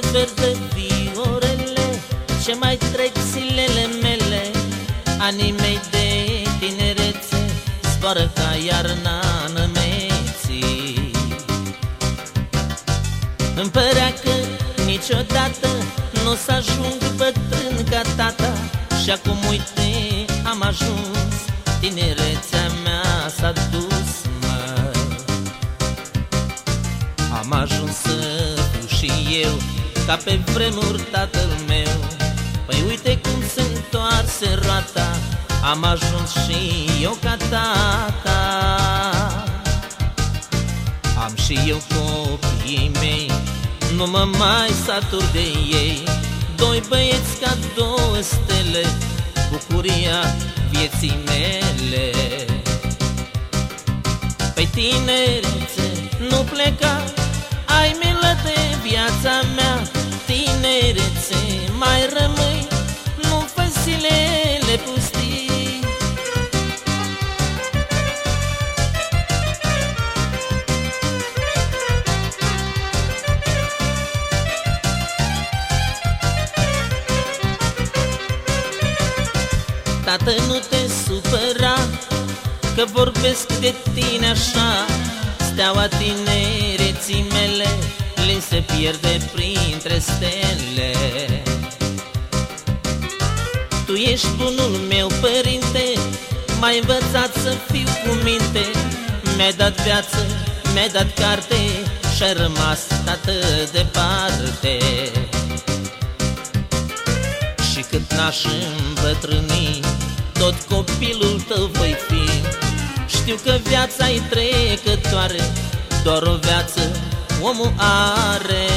verde viorele Ce mai trec zilele mele. Anii mei de tinerețe Zboară ca iarna în meții Îmi părea că niciodată Nu o să ajung bătrân ca tata. Și acum uite am ajuns Tinerețea mea s-a dus, mă. Am ajuns să fiu și eu Ca pe vremuri tatăl meu. Păi uite cum se întoarse roata Am ajuns și eu ca tata. Am și eu copiii mei Nu mă mai satur de ei. Doi băieți ca două stele Bucuria vieții mele. Pe tinerețe nu pleca Tată, nu te supăra Că vorbesc de tine așa. Steaua tinereții mele Lin se pierde printre stele. Tu ești bunul meu părinte M-ai învățat să fiu cu minte. Mi-ai dat viață, mi-ai dat carte Și-ai rămas tată departe. Și cât n-aș îmbătrâni Tot copilul tău voi fi. Știu că viața e trecătoare Doar o viață omul are.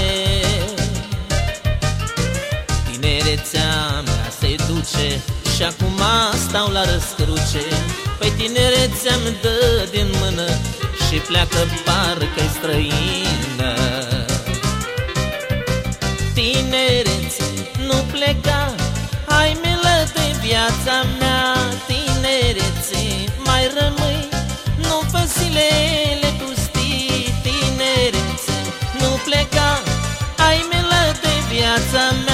Tinerețea mea se duce Și acum stau la răscruce. Păi tinerețea-mi dă din mână Și pleacă parcă-i străină. Tinerețe, nu pleca Hai milă de viața mea zilele pustii Tinerețe, nu pleca Hai milă de viața mea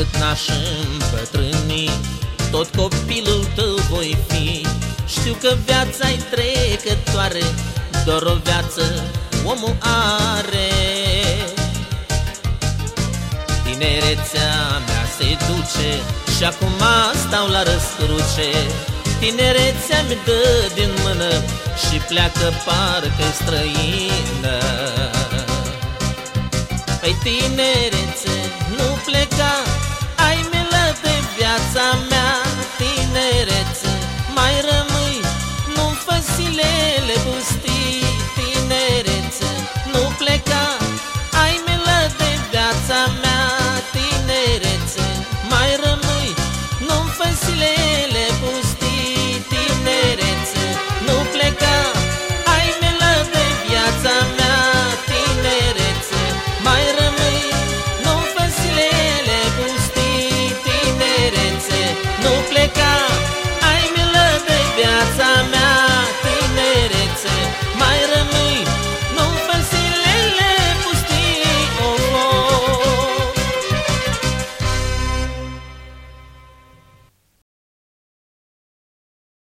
cât n-aș îmbătrâni Tot copilul tău voi fi. Știu că viața-i trecătoare Doar o viață omul are. Tinerețea mea se duce Și acum stau la răscruce. Tinerețea-mi dă din mână Și pleacă parcă străină. Păi tinerețe, nu pleca mai rău.